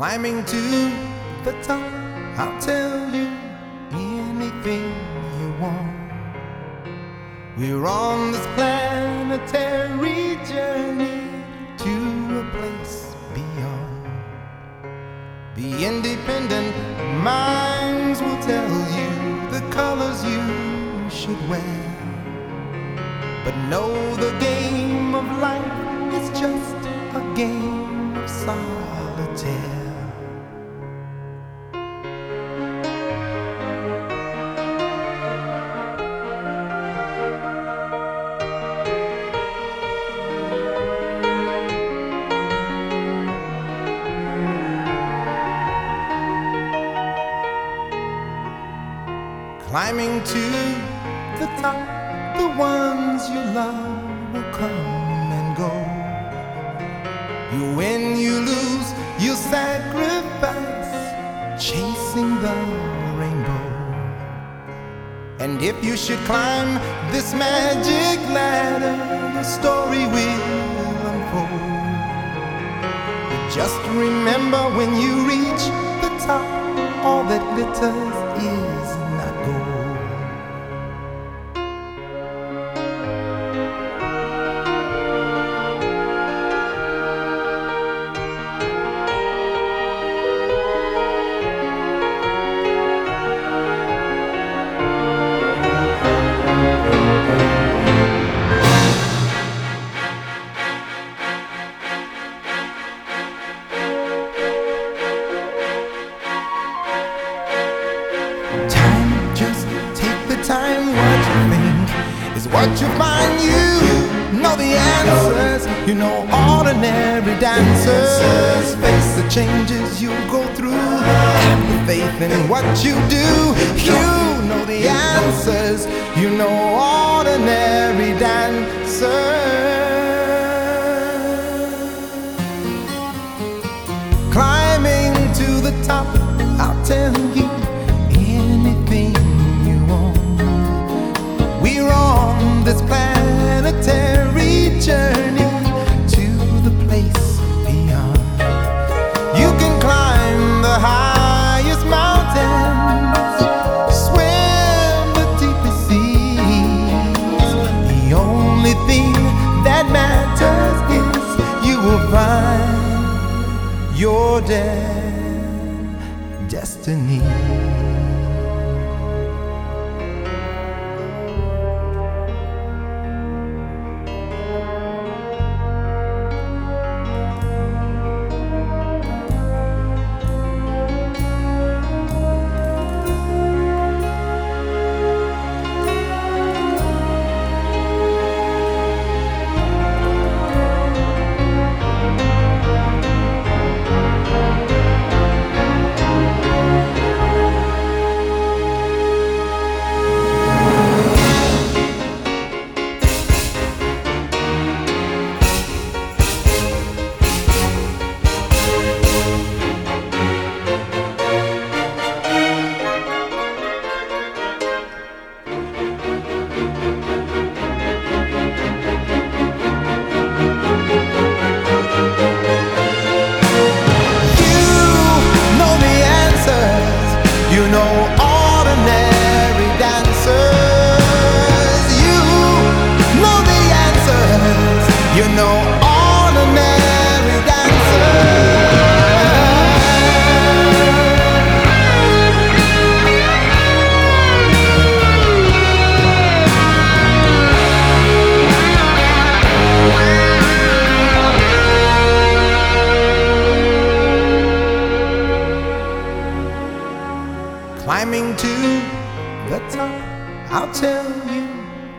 Climbing to the top, I'll tell you anything you want. We're on this planetary journey to a place beyond. The independent minds will tell you the colors you should wear. But know the game of life is just a game of solitaire. Climbing to the top, the ones you love will come and go. You win, you lose, you sacrifice, chasing the rainbow. And if you should climb this magic ladder, the story will unfold. But just remember when you reach the top, all that glitters You know ordinary dancers face the changes you go through. Have the faith in what you do. You know the answers. You know ordinary dancers. Find your de- destiny. The top, I'll tell you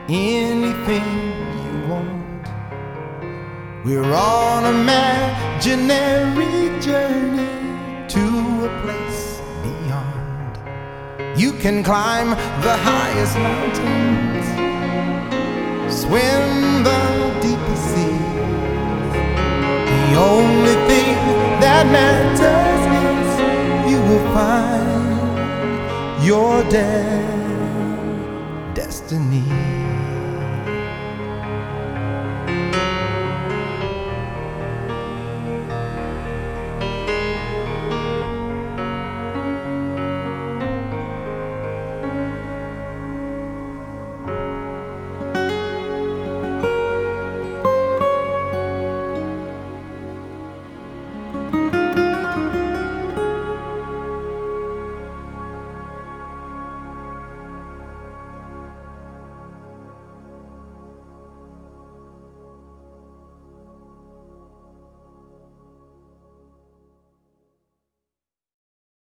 anything you want. We're on a imaginary journey to a place beyond. You can climb the highest mountains, swim the deepest seas. The only thing that matters is you will find your de- destiny.